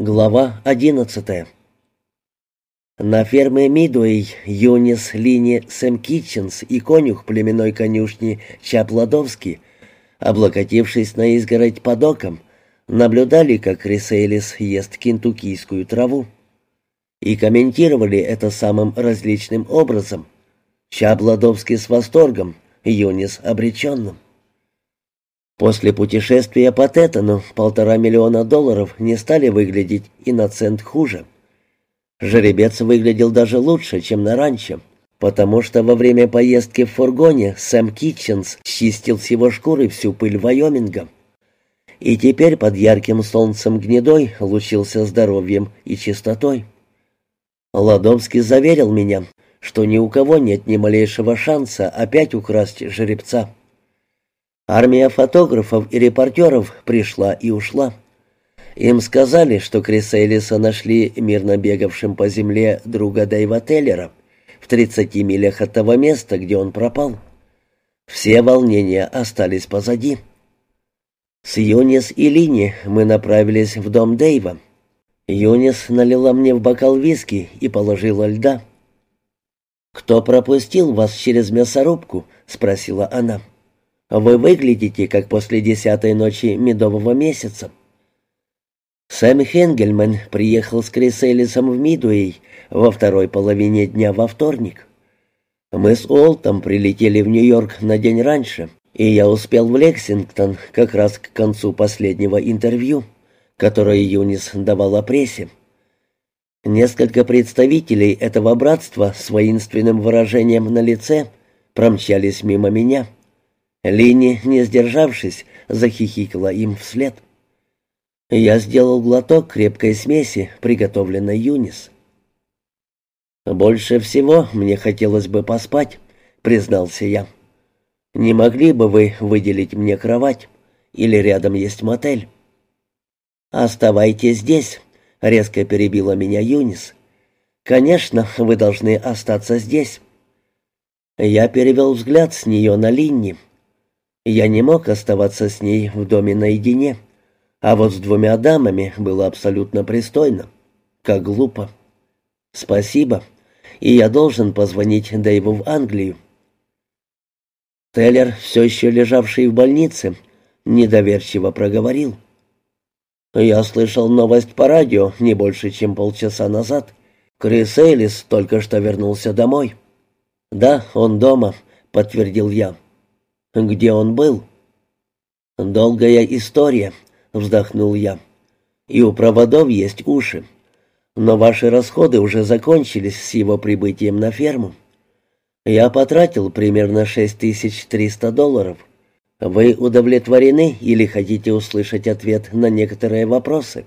Глава одиннадцатая. На ферме Мидуэй Юнис, Лини, Сэм Китченс и конюх племенной конюшни Чапладовский, облокотившись на изгородь под оком, наблюдали, как Крисейлис ест кентуккийскую траву. И комментировали это самым различным образом. Чапладовский с восторгом, Юнис обреченным. После путешествия по Тетану полтора миллиона долларов не стали выглядеть и на цент хуже. Жеребец выглядел даже лучше, чем на ранчо, потому что во время поездки в фургоне Сэм Китченс чистил с его шкуры всю пыль Вайоминга. И теперь под ярким солнцем гнедой лучился здоровьем и чистотой. Ладовский заверил меня, что ни у кого нет ни малейшего шанса опять украсть жеребца. Армия фотографов и репортеров пришла и ушла. Им сказали, что Крисейлиса нашли мирно бегавшим по земле друга Дэйва Теллера в 30 милях от того места, где он пропал. Все волнения остались позади. С Юнис и Лини мы направились в дом Дэйва. Юнис налила мне в бокал виски и положила льда. «Кто пропустил вас через мясорубку?» — спросила она. Вы выглядите, как после десятой ночи медового месяца». Сэм Хенгельман приехал с Крис Эллисом в Мидуэй во второй половине дня во вторник. Мы с Уолтом прилетели в Нью-Йорк на день раньше, и я успел в Лексингтон как раз к концу последнего интервью, которое Юнис давала прессе. Несколько представителей этого братства с воинственным выражением на лице промчались мимо меня. Линни, не сдержавшись, захихикала им вслед. Я сделал глоток крепкой смеси, приготовленной Юнис. «Больше всего мне хотелось бы поспать», — признался я. «Не могли бы вы выделить мне кровать? Или рядом есть мотель?» «Оставайтесь здесь», — резко перебила меня Юнис. «Конечно, вы должны остаться здесь». Я перевел взгляд с нее на Линни. Я не мог оставаться с ней в доме наедине, а вот с двумя дамами было абсолютно пристойно. Как глупо. Спасибо, и я должен позвонить Дэйву в Англию. Теллер, все еще лежавший в больнице, недоверчиво проговорил. «Я слышал новость по радио не больше, чем полчаса назад. Крис Эйлис только что вернулся домой». «Да, он дома», — подтвердил я. Где он был? Долгая история, вздохнул я. И у проводов есть уши. Но ваши расходы уже закончились с его прибытием на ферму. Я потратил примерно 6300 долларов. Вы удовлетворены или хотите услышать ответ на некоторые вопросы?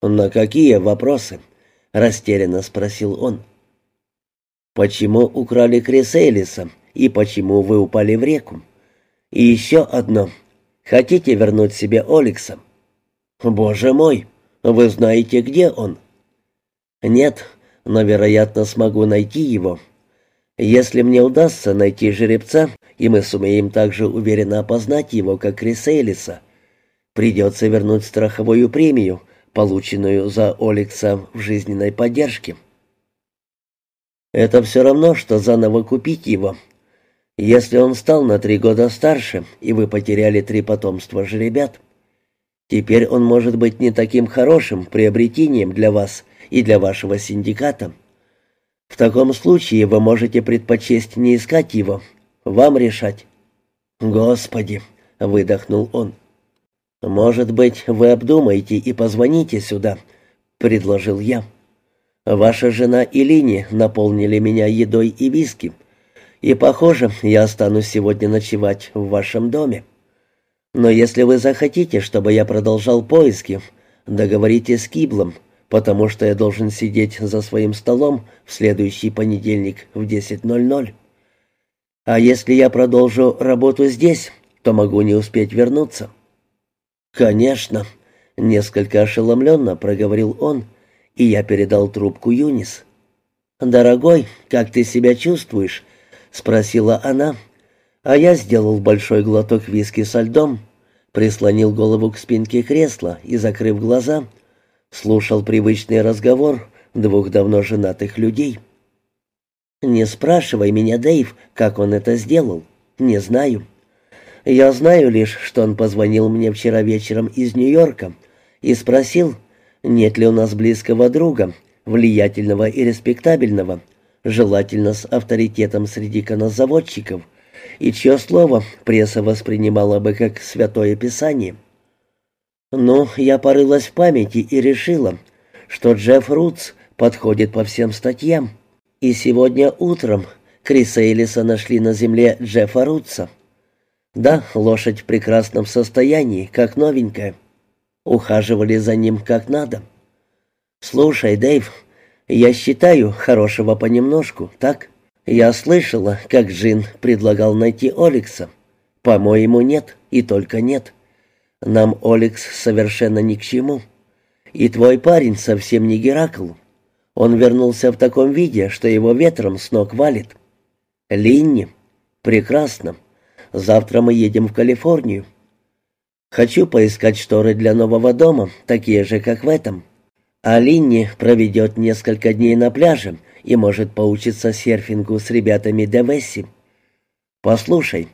На какие вопросы? растерянно спросил он. Почему украли Крисейлиса? И почему вы упали в реку. И еще одно. Хотите вернуть себе Оликса? Боже мой, вы знаете, где он? Нет, но, вероятно, смогу найти его. Если мне удастся найти жеребца, и мы сумеем также уверенно опознать его, как Крисейлиса, придется вернуть страховую премию, полученную за Оликса в жизненной поддержке. Это все равно, что заново купить его, если он стал на три года старше, и вы потеряли три потомства жеребят, теперь он может быть не таким хорошим приобретением для вас и для вашего синдиката. В таком случае вы можете предпочесть не искать его, вам решать. Господи, выдохнул он. Может быть, вы обдумаете и позвоните сюда, предложил я. Ваша жена и Лини наполнили меня едой и виски, и, похоже, я останусь сегодня ночевать в вашем доме. Но если вы захотите, чтобы я продолжал поиски, договоритесь с Киблом, потому что я должен сидеть за своим столом в следующий понедельник в 10.00. А если я продолжу работу здесь, то могу не успеть вернуться». «Конечно», — несколько ошеломленно проговорил он, и я передал трубку Юнис. «Дорогой, как ты себя чувствуешь?» — спросила она, а я сделал большой глоток виски со льдом, прислонил голову к спинке кресла и, закрыв глаза, Слушал привычный разговор двух давно женатых людей. «Не спрашивай меня, Дэйв, как он это сделал. Не знаю. Я знаю лишь, что он позвонил мне вчера вечером из Нью-Йорка и спросил, нет ли у нас близкого друга, влиятельного и респектабельного, желательно с авторитетом среди конозаводчиков, и чье слово пресса воспринимала бы как святое писание. Ну, я порылась в памяти и решила, что Джефф Рутс подходит по всем статьям. И сегодня утром Криса Элиса нашли на земле Джеффа Рутса. Да, лошадь в прекрасном состоянии, как новенькая. Ухаживали за ним как надо. «Слушай, Дэйв, я считаю хорошего понемножку, так? Я слышала, как Джин предлагал найти Оликса. По-моему, нет, и только нет. Нам Оликс совершенно ни к чему. И твой парень совсем не Геракл. Он вернулся в таком виде, что его ветром с ног валит. Линни. Прекрасно. Завтра мы едем в Калифорнию. Хочу поискать шторы для нового дома, такие же, как в этом. А Линни проведет несколько дней на пляже и может поучиться серфингу с ребятами Девесси. Послушай,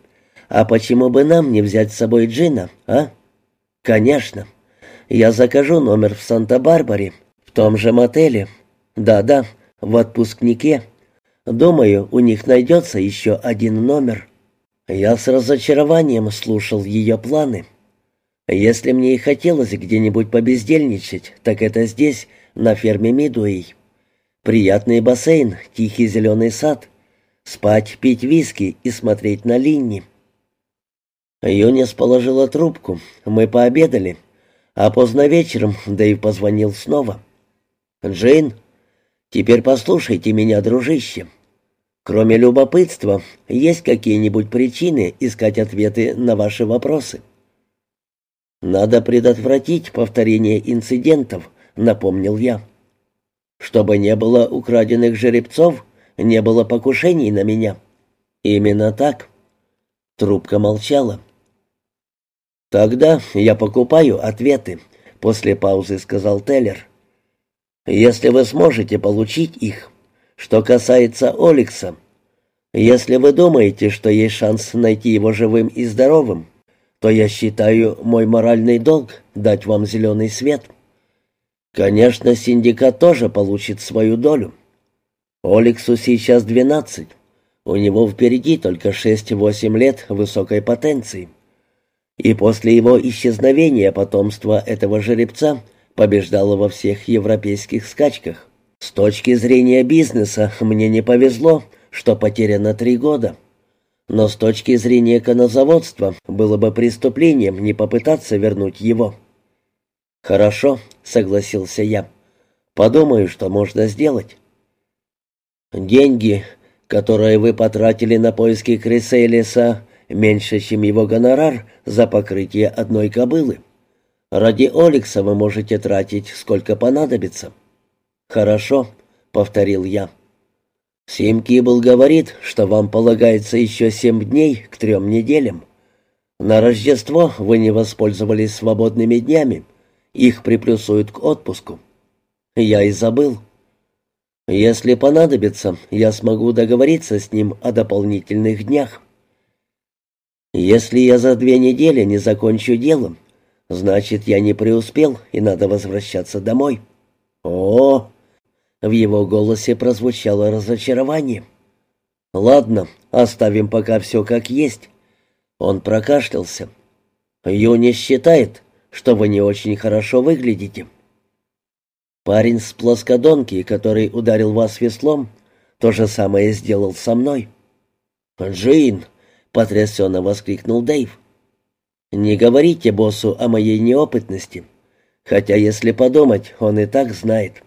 а почему бы нам не взять с собой Джина, а? Конечно. Я закажу номер в Санта-Барбаре, в том же мотеле. Да-да, в отпускнике. Думаю, у них найдется еще один номер. Я с разочарованием слушал ее планы. Если мне и хотелось где-нибудь побездельничать, так это здесь, на ферме Мидуэй. Приятный бассейн, тихий зеленый сад. Спать, пить виски и смотреть на Линни. Юнис положила трубку. Мы пообедали. А поздно вечером Дэйв позвонил снова. «Джейн, теперь послушайте меня, дружище. Кроме любопытства, есть какие-нибудь причины искать ответы на ваши вопросы?» «Надо предотвратить повторение инцидентов», — напомнил я. «Чтобы не было украденных жеребцов, не было покушений на меня». «Именно так». Трубка молчала. «Тогда я покупаю ответы», — после паузы сказал Теллер. «Если вы сможете получить их. Что касается Оликса, если вы думаете, что есть шанс найти его живым и здоровым, то я считаю мой моральный долг дать вам зеленый свет. Конечно, синдикат тоже получит свою долю. Оликсу сейчас двенадцать. У него впереди только шесть-восемь лет высокой потенции. И после его исчезновения потомство этого жеребца побеждало во всех европейских скачках. С точки зрения бизнеса мне не повезло, что потеряно три года. Но с точки зрения конозаводства было бы преступлением не попытаться вернуть его. «Хорошо», — согласился я. «Подумаю, что можно сделать». «Деньги, которые вы потратили на поиски Криселиса, меньше, чем его гонорар за покрытие одной кобылы. Ради Оликса вы можете тратить сколько понадобится». «Хорошо», — повторил я. Сим Кибл говорит, что вам полагается еще семь дней к трем неделям. На Рождество вы не воспользовались свободными днями. Их приплюсуют к отпуску. Я и забыл. Если понадобится, я смогу договориться с ним о дополнительных днях. Если я за две недели не закончу делом, значит, я не преуспел и надо возвращаться домой. О, в его голосе прозвучало разочарование. «Ладно, оставим пока все как есть». Он прокашлялся. «Юни считает, что вы не очень хорошо выглядите». «Парень с плоскодонки, который ударил вас веслом, то же самое сделал со мной». «Джин!» — потрясенно воскликнул Дэйв. «Не говорите боссу о моей неопытности, хотя, если подумать, он и так знает».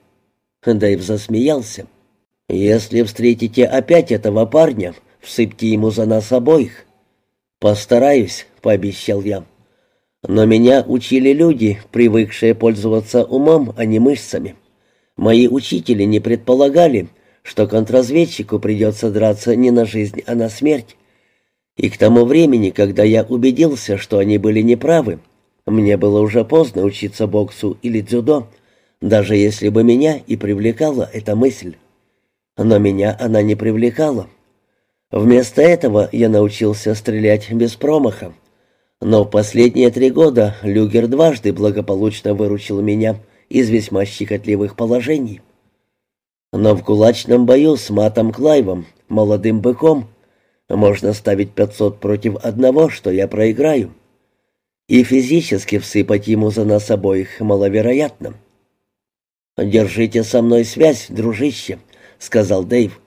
Дэйв засмеялся. «Если встретите опять этого парня, всыпьте ему за нас обоих». «Постараюсь», — пообещал я. «Но меня учили люди, привыкшие пользоваться умом, а не мышцами. Мои учители не предполагали, что контрразведчику придется драться не на жизнь, а на смерть. И к тому времени, когда я убедился, что они были неправы, мне было уже поздно учиться боксу или дзюдо, даже если бы меня и привлекала эта мысль. Но меня она не привлекала. Вместо этого я научился стрелять без промаха. Но в последние три года Люгер дважды благополучно выручил меня из весьма щекотливых положений. Но в кулачном бою с Матом Клайвом, молодым быком, можно ставить пятьсот против одного, что я проиграю. И физически всыпать ему за нас обоих маловероятно. «Держите со мной связь, дружище», — сказал Дэйв.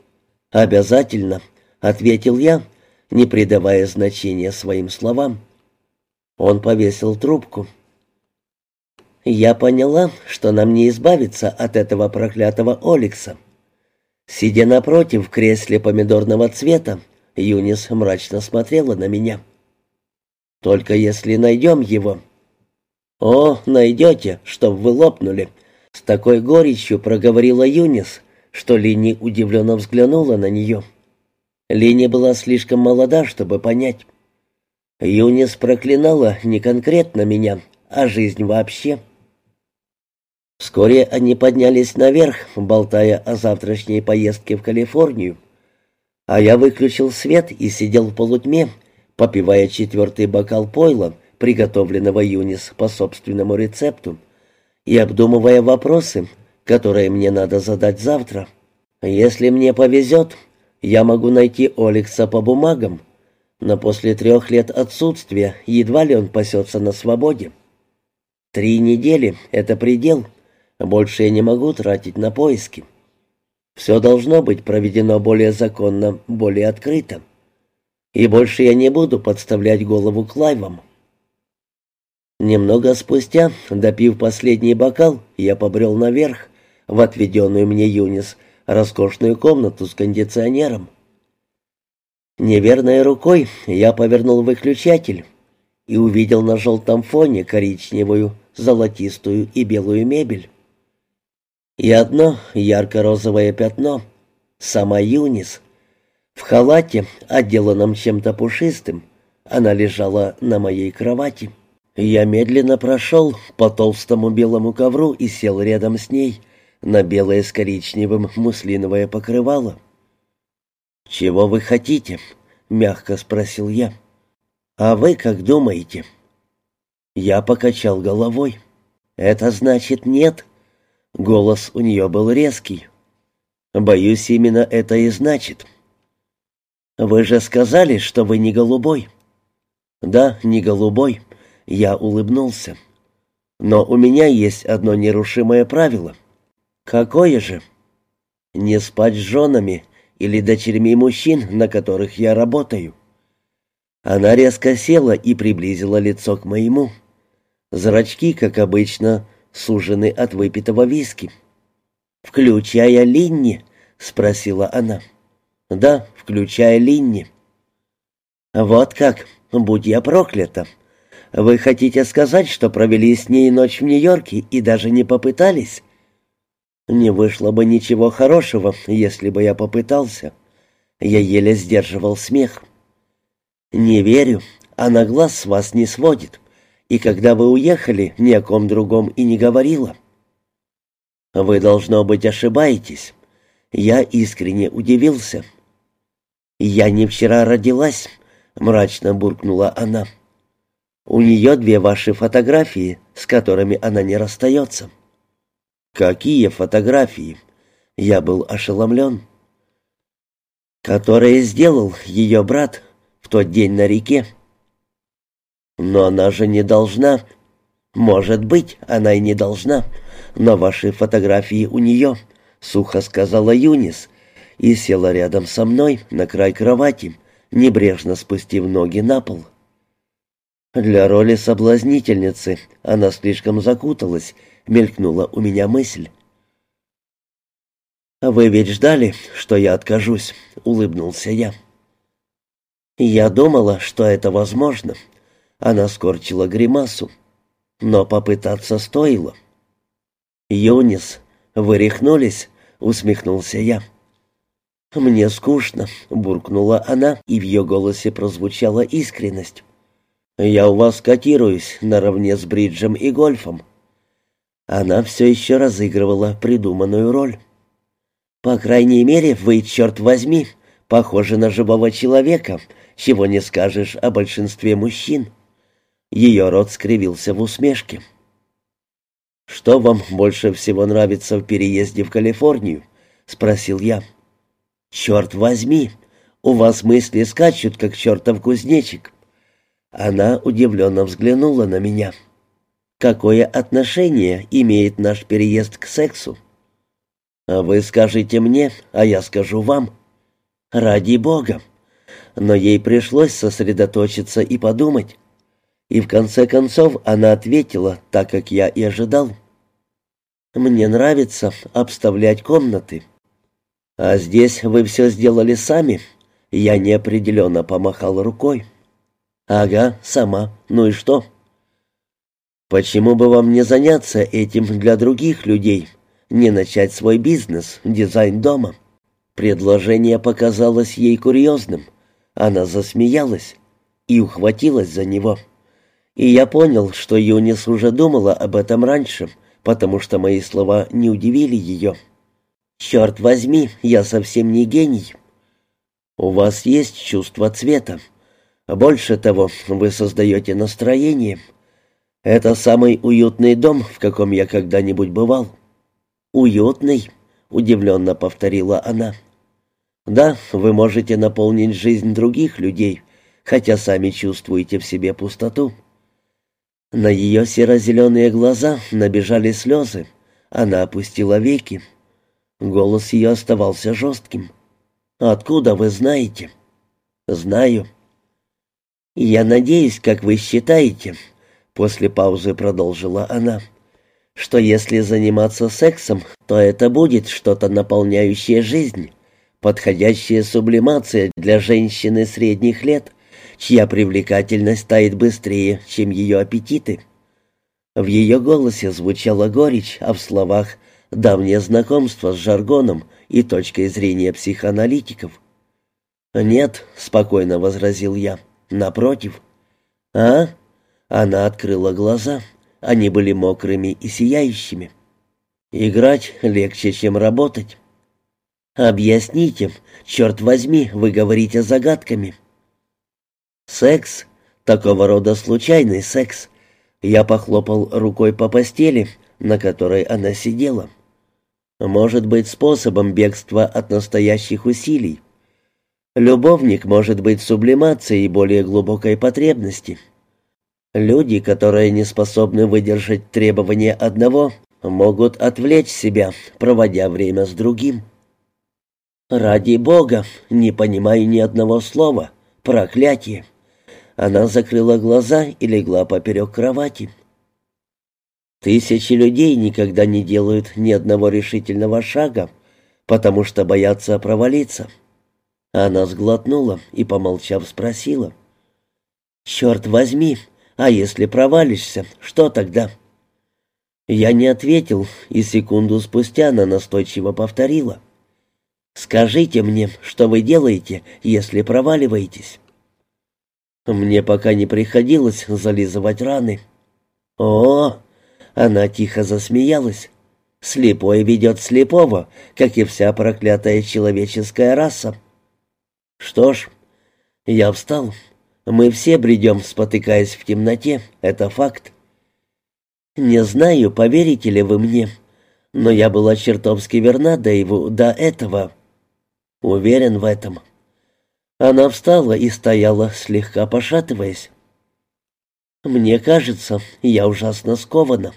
«Обязательно», — ответил я, не придавая значения своим словам. Он повесил трубку. Я поняла, что нам не избавиться от этого проклятого Оликса. Сидя напротив в кресле помидорного цвета, Юнис мрачно смотрела на меня. «Только если найдем его...» «О, найдете, чтоб вы лопнули!» С такой горечью проговорила Юнис, что Лини удивленно взглянула на нее. Лини была слишком молода, чтобы понять. Юнис проклинала не конкретно меня, а жизнь вообще. Вскоре они поднялись наверх, болтая о завтрашней поездке в Калифорнию. А я выключил свет и сидел в полутьме, попивая четвертый бокал пойла, приготовленного Юнис по собственному рецепту, и обдумывая вопросы, которые мне надо задать завтра. Если мне повезет, я могу найти Олекса по бумагам, но после трех лет отсутствия едва ли он пасется на свободе. Три недели — это предел, больше я не могу тратить на поиски. Все должно быть проведено более законно, более открыто. И больше я не буду подставлять голову Клайвам. Немного спустя, допив последний бокал, я побрел наверх, в отведенную мне Юнис, роскошную комнату с кондиционером. Неверной рукой я повернул выключатель и увидел на желтом фоне коричневую, золотистую и белую мебель. И одно ярко-розовое пятно, сама Юнис. В халате, отделанном чем-то пушистым, она лежала на моей кровати. Я медленно прошел по толстому белому ковру и сел рядом с ней на белое с коричневым муслиновое покрывало. «Чего вы хотите?» — мягко спросил я. «А вы как думаете?» Я покачал головой. «Это значит нет». Голос у нее был резкий. «Боюсь, именно это и значит». «Вы же сказали, что вы не голубой». «Да, не голубой», я улыбнулся. «Но у меня есть одно нерушимое правило». «Какое же?» «Не спать с женами или дочерьми мужчин, на которых я работаю». Она резко села и приблизила лицо к моему. Зрачки, как обычно, сужены от выпитого виски. «Включая Линни?» — спросила она. «Да, включая Линни». «Вот как, будь я проклята!» Вы хотите сказать, что провели с ней ночь в Нью-Йорке и даже не попытались? Не вышло бы ничего хорошего, если бы я попытался. Я еле сдерживал смех. Не верю, она глаз с вас не сводит. И когда вы уехали, ни о ком другом и не говорила. Вы, должно быть, ошибаетесь. Я искренне удивился. «Я не вчера родилась», — мрачно буркнула она. У нее две ваши фотографии, с которыми она не расстается». «Какие фотографии?» Я был ошеломлен. «Которые сделал ее брат в тот день на реке». «Но она же не должна...» «Может быть, она и не должна, но ваши фотографии у нее», — сухо сказала Юнис и села рядом со мной на край кровати, небрежно спустив ноги на пол. Для роли соблазнительницы она слишком закуталась, мелькнула у меня мысль. «Вы ведь ждали, что я откажусь», — улыбнулся я. «Я думала, что это возможно». Она скорчила гримасу. «Но попытаться стоило». «Юнис, вы рехнулись?» — усмехнулся я. «Мне скучно», — буркнула она, и в ее голосе прозвучала искренность. «Я у вас котируюсь наравне с бриджем и гольфом». Она все еще разыгрывала придуманную роль. «По крайней мере, вы, черт возьми, похожи на живого человека, чего не скажешь о большинстве мужчин». Ее рот скривился в усмешке. «Что вам больше всего нравится в переезде в Калифорнию?» — спросил я. «Черт возьми, у вас мысли скачут, как чертов кузнечик». Она удивленно взглянула на меня. «Какое отношение имеет наш переезд к сексу?» «А вы скажите мне, а я скажу вам». «Ради Бога!» Но ей пришлось сосредоточиться и подумать. И в конце концов она ответила, так как я и ожидал. «Мне нравится обставлять комнаты». «А здесь вы все сделали сами?» Я неопределенно помахал рукой. «Ага, сама. Ну и что?» «Почему бы вам не заняться этим для других людей? Не начать свой бизнес, дизайн дома?» Предложение показалось ей курьезным. Она засмеялась и ухватилась за него. И я понял, что Юнис уже думала об этом раньше, потому что мои слова не удивили ее. «Черт возьми, я совсем не гений». «У вас есть чувство цвета. Больше того, вы создаете настроение. Это самый уютный дом, в каком я когда-нибудь бывал». «Уютный?» — удивленно повторила она. «Да, вы можете наполнить жизнь других людей, хотя сами чувствуете в себе пустоту». На ее серо-зеленые глаза набежали слезы. Она опустила веки. Голос ее оставался жестким. «Откуда вы знаете?» «Знаю». «Я надеюсь, как вы считаете», — после паузы продолжила она, «что если заниматься сексом, то это будет что-то наполняющее жизнь, подходящая сублимация для женщины средних лет, чья привлекательность тает быстрее, чем ее аппетиты. В ее голосе звучала горечь, а в словах — давнее знакомство с жаргоном и точкой зрения психоаналитиков. «Нет», — спокойно возразил я, — «напротив». «А?» — она открыла глаза. Они были мокрыми и сияющими. «Играть легче, чем работать». «Объясните, черт возьми, вы говорите загадками». Секс, такого рода случайный секс. Я похлопал рукой по постели, на которой она сидела. Может быть способом бегства от настоящих усилий. Любовник может быть сублимацией более глубокой потребности. Люди, которые не способны выдержать требования одного, могут отвлечь себя, проводя время с другим. «Ради Бога, не понимаю ни одного слова. Проклятие!» Она закрыла глаза и легла поперек кровати. Тысячи людей никогда не делают ни одного решительного шага, потому что боятся провалиться. Она сглотнула и, помолчав, спросила. «Черт возьми, а если провалишься, что тогда?» Я не ответил, и секунду спустя она настойчиво повторила. «Скажите мне, что вы делаете, если проваливаетесь?» Мне пока не приходилось зализывать раны. О, она тихо засмеялась. Слепой ведет слепого, как и вся проклятая человеческая раса. Что ж, я встал. Мы все бредем, спотыкаясь в темноте, это факт. Не знаю, поверите ли вы мне, но я была чертовски верна Дэйву до этого. Уверен в этом. Она встала и стояла, слегка пошатываясь. «Мне кажется, я ужасно скована».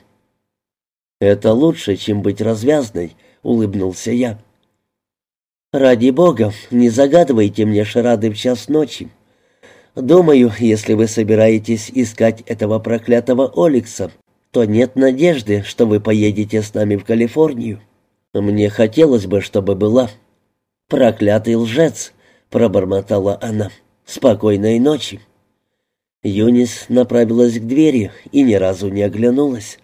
«Это лучше, чем быть развязной», — улыбнулся я. «Ради бога, не загадывайте мне шарады в час ночи. Думаю, если вы собираетесь искать этого проклятого Оликса, то нет надежды, что вы поедете с нами в Калифорнию. Мне хотелось бы, чтобы была. Проклятый лжец!» — пробормотала она. «Спокойной ночи». Юнис направилась к двери и ни разу не оглянулась.